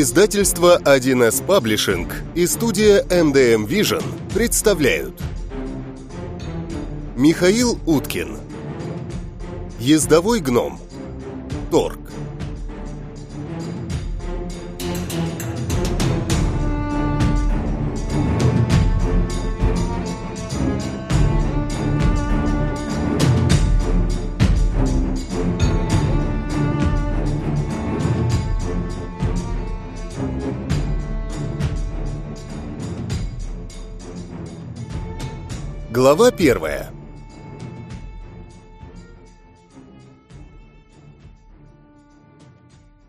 Издательство 1С Паблишинг и студия MDM Vision представляют. Михаил Уткин. Ездовой гном Торг Глава первая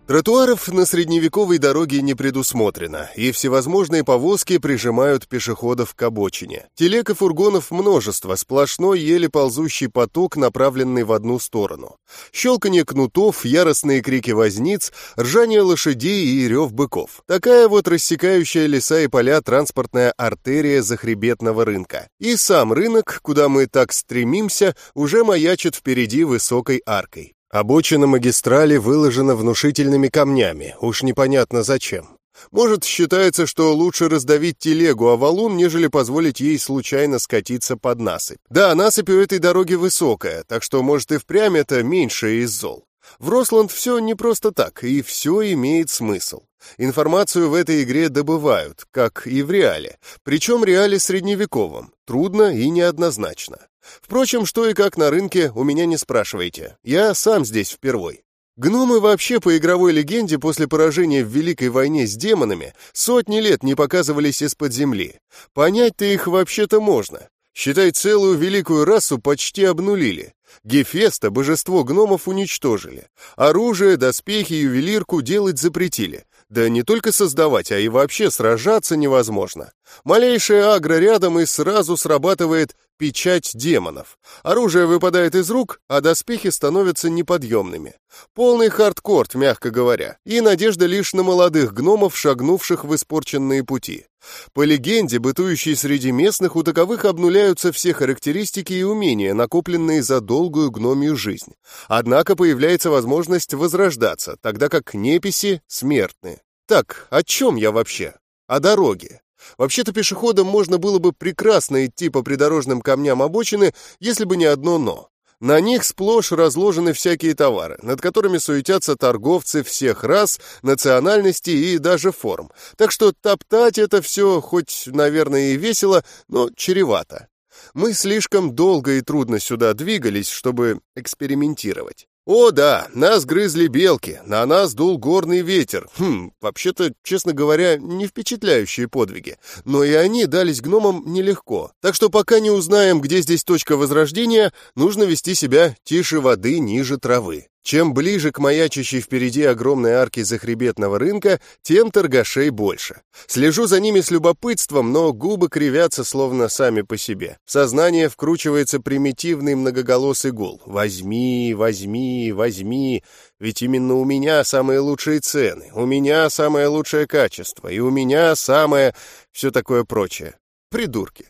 Тротуаров на средневековой дороге не предусмотрено, и всевозможные повозки прижимают пешеходов к обочине. Телег и фургонов множество, сплошной еле ползущий поток, направленный в одну сторону. Щелканье кнутов, яростные крики возниц, ржание лошадей и рев быков. Такая вот рассекающая леса и поля транспортная артерия захребетного рынка. И сам рынок, куда мы так стремимся, уже маячит впереди высокой аркой. Обочина магистрали выложена внушительными камнями, уж непонятно зачем. Может, считается, что лучше раздавить телегу о валун, нежели позволить ей случайно скатиться под насыпь. Да, насыпь у этой дороги высокая, так что, может, и впрямь это меньшее из зол. В Росланд все не просто так, и все имеет смысл. Информацию в этой игре добывают, как и в реале, причем реале средневековом, трудно и неоднозначно. Впрочем, что и как на рынке, у меня не спрашивайте. Я сам здесь впервой. Гномы вообще по игровой легенде после поражения в Великой войне с демонами сотни лет не показывались из-под земли. Понять-то их вообще-то можно. Считай, целую великую расу почти обнулили. Гефеста, божество гномов, уничтожили. Оружие, доспехи, ювелирку делать запретили. Да не только создавать, а и вообще сражаться невозможно. Малейшая агро рядом и сразу срабатывает печать демонов. Оружие выпадает из рук, а доспехи становятся неподъемными. Полный хардкорт, мягко говоря, и надежда лишь на молодых гномов, шагнувших в испорченные пути. По легенде, бытующей среди местных, у таковых обнуляются все характеристики и умения, накопленные за долгую гномию жизнь. Однако появляется возможность возрождаться, тогда как неписи смертны. Так, о чем я вообще? О дороге. Вообще-то пешеходам можно было бы прекрасно идти по придорожным камням обочины, если бы не одно «но». На них сплошь разложены всякие товары, над которыми суетятся торговцы всех рас, национальностей и даже форм. Так что топтать это все, хоть, наверное, и весело, но чревато. Мы слишком долго и трудно сюда двигались, чтобы экспериментировать. О да, нас грызли белки, на нас дул горный ветер. Хм, вообще-то, честно говоря, не впечатляющие подвиги. Но и они дались гномам нелегко. Так что пока не узнаем, где здесь точка возрождения, нужно вести себя тише воды, ниже травы. Чем ближе к маячащей впереди огромной арке захребетного рынка, тем торгашей больше. Слежу за ними с любопытством, но губы кривятся словно сами по себе. В сознание вкручивается примитивный многоголосый гул. «Возьми, возьми, возьми!» Ведь именно у меня самые лучшие цены, у меня самое лучшее качество, и у меня самое... все такое прочее. Придурки.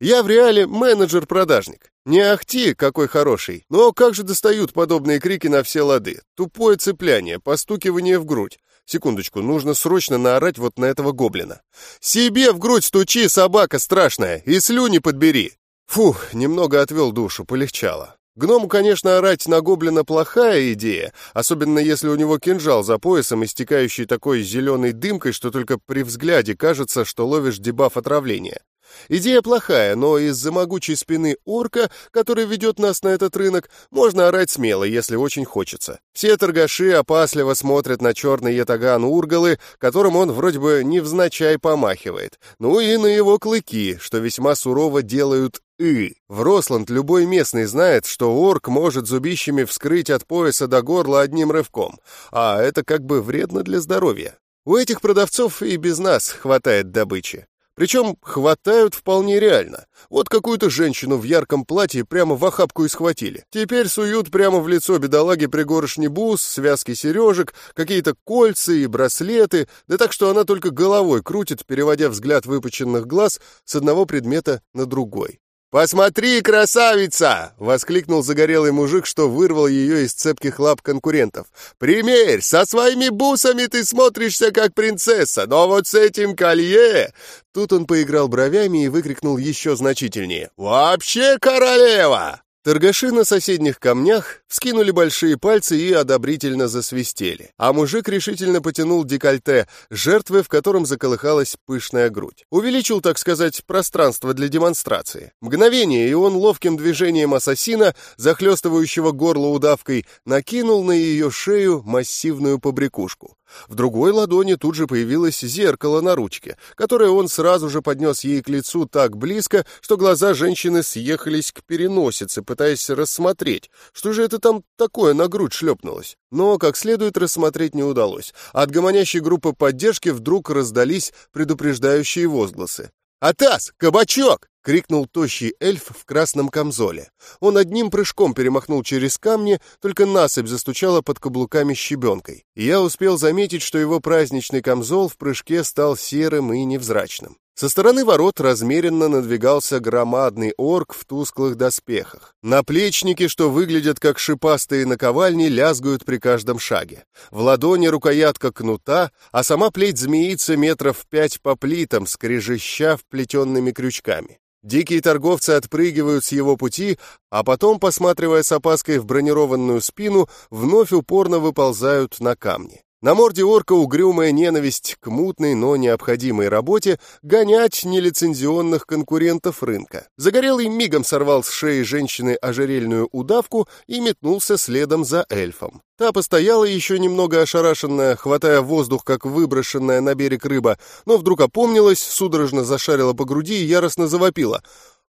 Я в реале менеджер-продажник. Не ахти, какой хороший, но как же достают подобные крики на все лады? Тупое цепляние, постукивание в грудь. Секундочку, нужно срочно наорать вот на этого гоблина. «Себе в грудь стучи, собака страшная, и слюни подбери!» Фух, немного отвел душу, полегчало. Гному, конечно, орать на гоблина плохая идея, особенно если у него кинжал за поясом, истекающий такой зеленой дымкой, что только при взгляде кажется, что ловишь дебаф отравления. Идея плохая, но из-за могучей спины орка, который ведет нас на этот рынок, можно орать смело, если очень хочется. Все торгаши опасливо смотрят на черный ятаган Ургалы, которым он вроде бы невзначай помахивает. Ну и на его клыки, что весьма сурово делают «и». В Росланд любой местный знает, что орк может зубищами вскрыть от пояса до горла одним рывком, а это как бы вредно для здоровья. У этих продавцов и без нас хватает добычи. Причем хватают вполне реально. Вот какую-то женщину в ярком платье прямо в охапку и схватили. Теперь суют прямо в лицо бедолаги пригоршни бус, связки сережек, какие-то кольца и браслеты, да так что она только головой крутит, переводя взгляд выпученных глаз с одного предмета на другой. «Посмотри, красавица!» — воскликнул загорелый мужик, что вырвал ее из цепких лап конкурентов. «Примерь, со своими бусами ты смотришься как принцесса, но вот с этим колье...» Тут он поиграл бровями и выкрикнул еще значительнее. «Вообще королева!» Торгаши на соседних камнях вскинули большие пальцы и одобрительно засвистели, а мужик решительно потянул декольте, жертвы в котором заколыхалась пышная грудь. Увеличил, так сказать, пространство для демонстрации. Мгновение, и он ловким движением ассасина, захлестывающего горло удавкой, накинул на ее шею массивную побрякушку. В другой ладони тут же появилось зеркало на ручке, которое он сразу же поднес ей к лицу так близко, что глаза женщины съехались к переносице, пытаясь рассмотреть, что же это там такое на грудь шлепнулось. Но как следует рассмотреть не удалось. От гомонящей группы поддержки вдруг раздались предупреждающие возгласы. «Атас! Кабачок!» — крикнул тощий эльф в красном камзоле. Он одним прыжком перемахнул через камни, только насыпь застучала под каблуками щебенкой. И я успел заметить, что его праздничный камзол в прыжке стал серым и невзрачным. Со стороны ворот размеренно надвигался громадный орк в тусклых доспехах. Наплечники, что выглядят как шипастые наковальни, лязгают при каждом шаге. В ладони рукоятка кнута, а сама плеть змеится метров пять по плитам, скрежеща вплетенными крючками. Дикие торговцы отпрыгивают с его пути, а потом, посматривая с опаской в бронированную спину, вновь упорно выползают на камни. На морде орка угрюмая ненависть к мутной, но необходимой работе гонять нелицензионных конкурентов рынка. Загорелый мигом сорвал с шеи женщины ожерельную удавку и метнулся следом за эльфом. Та постояла еще немного ошарашенная, хватая воздух, как выброшенная на берег рыба, но вдруг опомнилась, судорожно зашарила по груди и яростно завопила.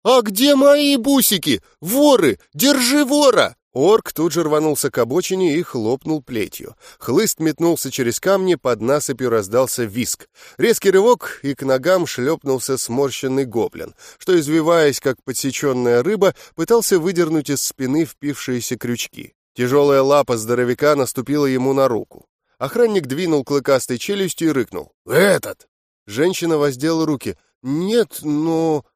«А где мои бусики? Воры! Держи вора!» Орк тут же рванулся к обочине и хлопнул плетью. Хлыст метнулся через камни, под насыпью раздался виск. Резкий рывок, и к ногам шлепнулся сморщенный гоблин, что, извиваясь, как подсеченная рыба, пытался выдернуть из спины впившиеся крючки. Тяжелая лапа здоровяка наступила ему на руку. Охранник двинул клыкастой челюстью и рыкнул. «Этот!» Женщина воздела руки. «Нет, но...»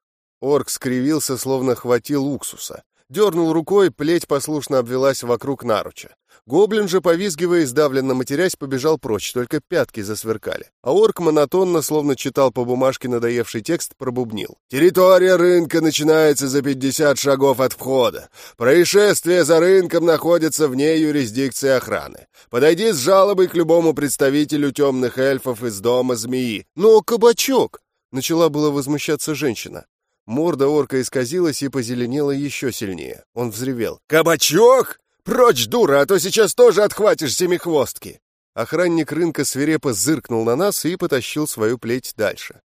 Орк скривился, словно хватил уксуса. Дернул рукой, плеть послушно обвелась вокруг наруча. Гоблин же, повизгивая и сдавленно матерясь, побежал прочь, только пятки засверкали. А орк монотонно, словно читал по бумажке надоевший текст, пробубнил. «Территория рынка начинается за 50 шагов от входа. Происшествие за рынком находится вне юрисдикции охраны. Подойди с жалобой к любому представителю темных эльфов из дома змеи. Но кабачок!» Начала было возмущаться женщина. Морда орка исказилась и позеленела еще сильнее. Он взревел. «Кабачок! Прочь, дура, а то сейчас тоже отхватишь семихвостки!» Охранник рынка свирепо зыркнул на нас и потащил свою плеть дальше.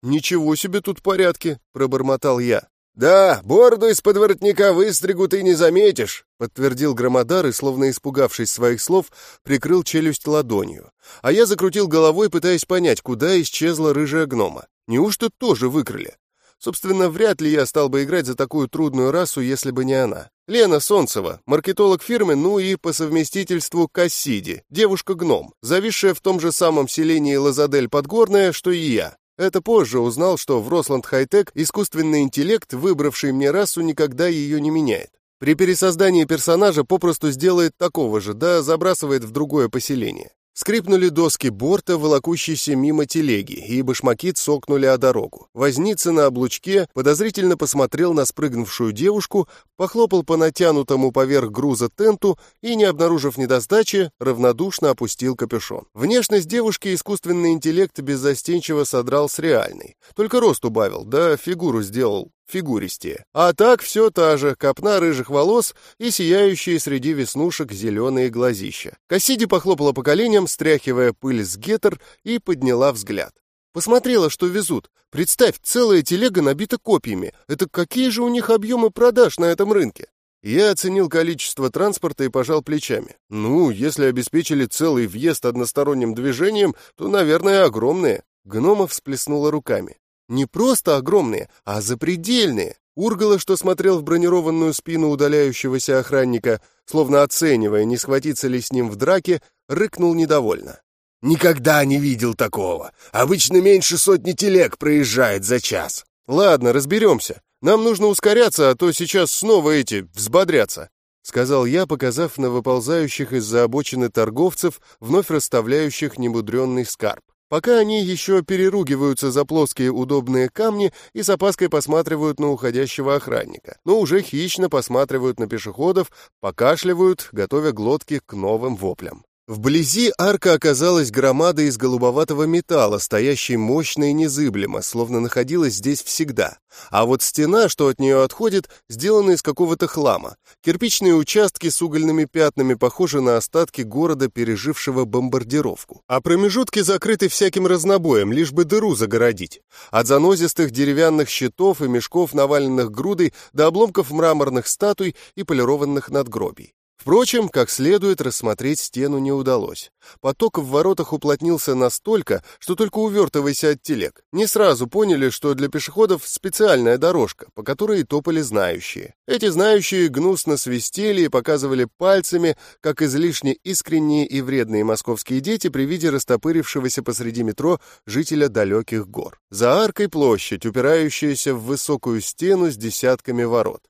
«Ничего себе тут порядки!» — пробормотал я. «Да, бороду из-под воротника выстригу ты не заметишь», — подтвердил Громодар и, словно испугавшись своих слов, прикрыл челюсть ладонью. А я закрутил головой, пытаясь понять, куда исчезла рыжая гнома. Неужто тоже выкрали? Собственно, вряд ли я стал бы играть за такую трудную расу, если бы не она. Лена Солнцева, маркетолог фирмы, ну и по совместительству Кассиди, девушка-гном, зависшая в том же самом селении Лазадель-Подгорная, что и я. Это позже узнал, что в Росланд Хайтек искусственный интеллект, выбравший мне расу, никогда ее не меняет. При пересоздании персонажа попросту сделает такого же, да забрасывает в другое поселение. Скрипнули доски борта, волокущиеся мимо телеги, и башмаки цокнули о дорогу. Возница на облучке подозрительно посмотрел на спрыгнувшую девушку, похлопал по натянутому поверх груза тенту и, не обнаружив недостачи, равнодушно опустил капюшон. Внешность девушки искусственный интеллект беззастенчиво содрал с реальной. Только рост убавил, да фигуру сделал фигуристее. А так все та же, копна рыжих волос и сияющие среди веснушек зеленые глазища. Кассиди похлопала по коленям, стряхивая пыль с гетер, и подняла взгляд. Посмотрела, что везут. Представь, целая телега набита копьями. Это какие же у них объемы продаж на этом рынке? Я оценил количество транспорта и пожал плечами. Ну, если обеспечили целый въезд односторонним движением, то, наверное, огромные. Гнома всплеснула руками. Не просто огромные, а запредельные. Ургала, что смотрел в бронированную спину удаляющегося охранника, словно оценивая, не схватиться ли с ним в драке, рыкнул недовольно. «Никогда не видел такого. Обычно меньше сотни телег проезжает за час». «Ладно, разберемся», Нам нужно ускоряться, а то сейчас снова эти взбодрятся», — сказал я, показав на выползающих из-за обочины торговцев, вновь расставляющих немудренный скарб. Пока они еще переругиваются за плоские удобные камни и с опаской посматривают на уходящего охранника, но уже хищно посматривают на пешеходов, покашливают, готовя глотки к новым воплям. Вблизи арка оказалась громадой из голубоватого металла, стоящей мощно и незыблемо, словно находилась здесь всегда. А вот стена, что от нее отходит, сделана из какого-то хлама. Кирпичные участки с угольными пятнами похожи на остатки города, пережившего бомбардировку. А промежутки закрыты всяким разнобоем, лишь бы дыру загородить. От занозистых деревянных щитов и мешков, наваленных грудой, до обломков мраморных статуй и полированных надгробий. Впрочем, как следует рассмотреть стену не удалось. Поток в воротах уплотнился настолько, что только увертывайся от телег. Не сразу поняли, что для пешеходов специальная дорожка, по которой топали знающие. Эти знающие гнусно свистели и показывали пальцами, как излишне искренние и вредные московские дети при виде растопырившегося посреди метро жителя далеких гор. За аркой площадь, упирающаяся в высокую стену с десятками ворот.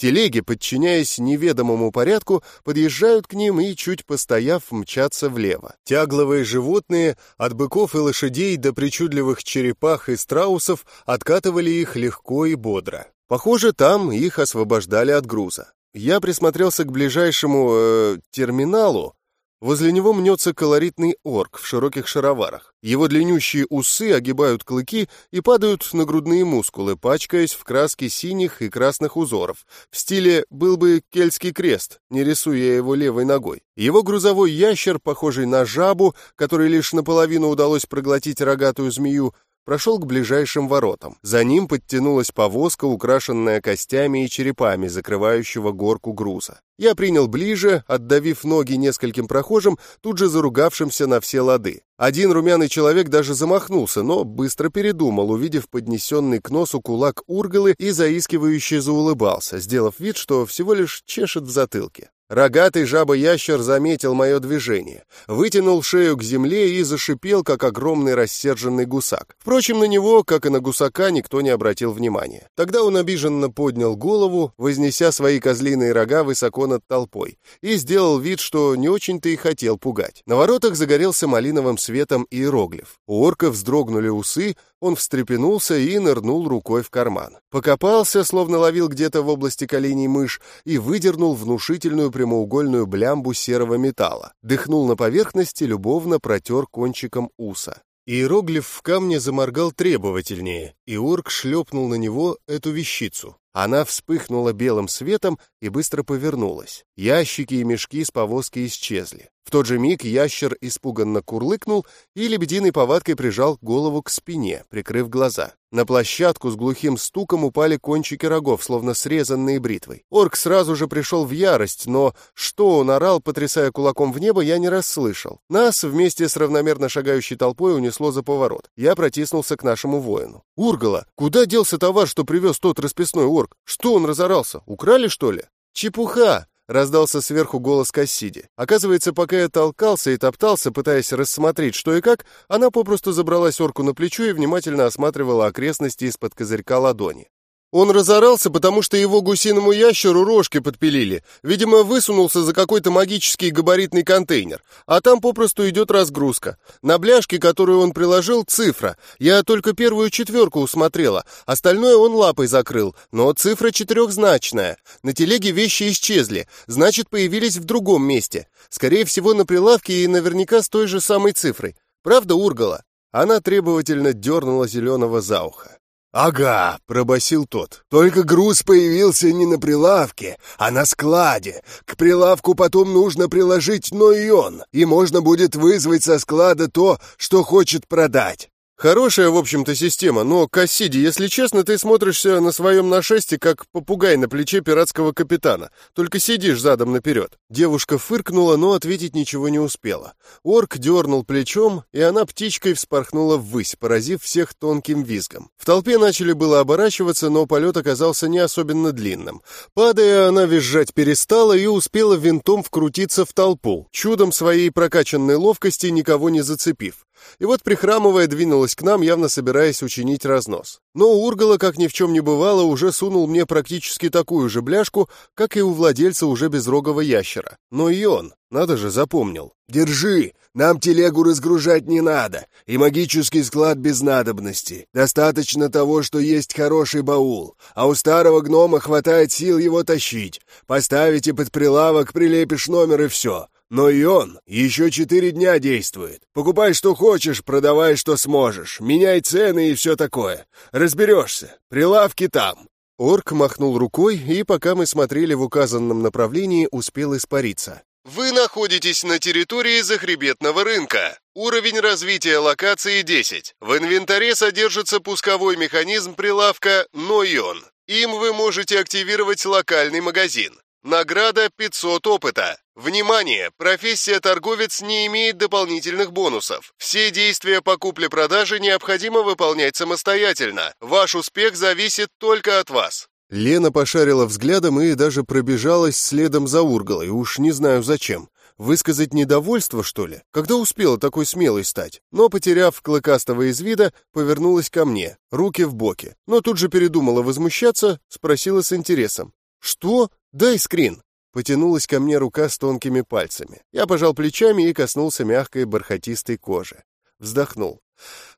Телеги, подчиняясь неведомому порядку, подъезжают к ним и, чуть постояв, мчатся влево. Тягловые животные, от быков и лошадей до причудливых черепах и страусов, откатывали их легко и бодро. Похоже, там их освобождали от груза. Я присмотрелся к ближайшему э, терминалу, Возле него мнется колоритный орк в широких шароварах. Его длиннющие усы огибают клыки и падают на грудные мускулы, пачкаясь в краске синих и красных узоров. В стиле «был бы кельтский крест», не рисуя его левой ногой. Его грузовой ящер, похожий на жабу, который лишь наполовину удалось проглотить рогатую змею, прошел к ближайшим воротам. За ним подтянулась повозка, украшенная костями и черепами, закрывающего горку груза. Я принял ближе, отдавив ноги нескольким прохожим, тут же заругавшимся на все лады. Один румяный человек даже замахнулся, но быстро передумал, увидев поднесенный к носу кулак ургалы и заискивающе заулыбался, сделав вид, что всего лишь чешет в затылке. Рогатый жаба-ящер заметил мое движение, вытянул шею к земле и зашипел, как огромный рассерженный гусак. Впрочем, на него, как и на гусака, никто не обратил внимания. Тогда он обиженно поднял голову, вознеся свои козлиные рога высоко над толпой, и сделал вид, что не очень-то и хотел пугать. На воротах загорелся малиновым светом иероглиф. У орка вздрогнули усы, он встрепенулся и нырнул рукой в карман. Покопался, словно ловил где-то в области коленей мышь, и выдернул внушительную прямоугольную блямбу серого металла. Дыхнул на поверхности, любовно протер кончиком уса. Иероглиф в камне заморгал требовательнее, и орк шлепнул на него эту вещицу. Она вспыхнула белым светом и быстро повернулась. Ящики и мешки с повозки исчезли. В тот же миг ящер испуганно курлыкнул и лебединой повадкой прижал голову к спине, прикрыв глаза. На площадку с глухим стуком упали кончики рогов, словно срезанные бритвой. Орк сразу же пришел в ярость, но что он орал, потрясая кулаком в небо, я не расслышал. Нас вместе с равномерно шагающей толпой унесло за поворот. Я протиснулся к нашему воину. «Ургала, куда делся товар, что привез тот расписной орк? Что он разорался? Украли, что ли?» «Чепуха!» Раздался сверху голос Кассиди. Оказывается, пока я толкался и топтался, пытаясь рассмотреть, что и как, она попросту забралась орку на плечо и внимательно осматривала окрестности из-под козырька ладони. Он разорался, потому что его гусиному ящеру рожки подпилили. Видимо, высунулся за какой-то магический габаритный контейнер. А там попросту идет разгрузка. На бляшке, которую он приложил, цифра. Я только первую четверку усмотрела. Остальное он лапой закрыл. Но цифра четырехзначная. На телеге вещи исчезли. Значит, появились в другом месте. Скорее всего, на прилавке и наверняка с той же самой цифрой. Правда, Ургала? Она требовательно дернула зеленого за ухо. «Ага», — пробасил тот. «Только груз появился не на прилавке, а на складе. К прилавку потом нужно приложить нойон, и можно будет вызвать со склада то, что хочет продать. Хорошая, в общем-то, система, но, Кассиди, если честно, ты смотришься на своем нашесте, как попугай на плече пиратского капитана. Только сидишь задом наперед. Девушка фыркнула, но ответить ничего не успела. Орк дернул плечом, и она птичкой вспорхнула ввысь, поразив всех тонким визгом. В толпе начали было оборачиваться, но полет оказался не особенно длинным. Падая, она визжать перестала и успела винтом вкрутиться в толпу, чудом своей прокачанной ловкости никого не зацепив. И вот, прихрамывая, двинулась к нам, явно собираясь учинить разнос. Но Ургала, как ни в чем не бывало, уже сунул мне практически такую же бляшку, как и у владельца уже безрогого ящера. Но и он, надо же, запомнил. «Держи! Нам телегу разгружать не надо, и магический склад без надобности. Достаточно того, что есть хороший баул, а у старого гнома хватает сил его тащить. Поставите под прилавок, прилепишь номер и все. Но и он еще четыре дня действует. Покупай, что хочешь, продавай, что сможешь. Меняй цены и все такое. Разберешься. Прилавки там». Орк махнул рукой, и пока мы смотрели в указанном направлении, успел испариться. Вы находитесь на территории захребетного рынка. Уровень развития локации 10. В инвентаре содержится пусковой механизм прилавка «Нойон». Им вы можете активировать локальный магазин. Награда 500 опыта. Внимание! Профессия торговец не имеет дополнительных бонусов. Все действия по купле-продаже необходимо выполнять самостоятельно. Ваш успех зависит только от вас. Лена пошарила взглядом и даже пробежалась следом за Ургалой, уж не знаю зачем. Высказать недовольство, что ли? Когда успела такой смелой стать? Но, потеряв Клыкастого из вида, повернулась ко мне, руки в боки. Но тут же передумала возмущаться, спросила с интересом. «Что? Дай скрин!» Потянулась ко мне рука с тонкими пальцами. Я пожал плечами и коснулся мягкой бархатистой кожи. Вздохнул.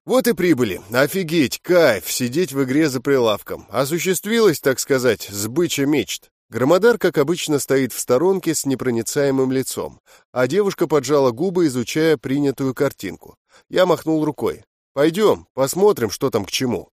Вот и прибыли. Офигеть, кайф, сидеть в игре за прилавком. Осуществилось, так сказать, сбыча мечт. Громодар, как обычно, стоит в сторонке с непроницаемым лицом, а девушка поджала губы, изучая принятую картинку. Я махнул рукой. «Пойдем, посмотрим, что там к чему».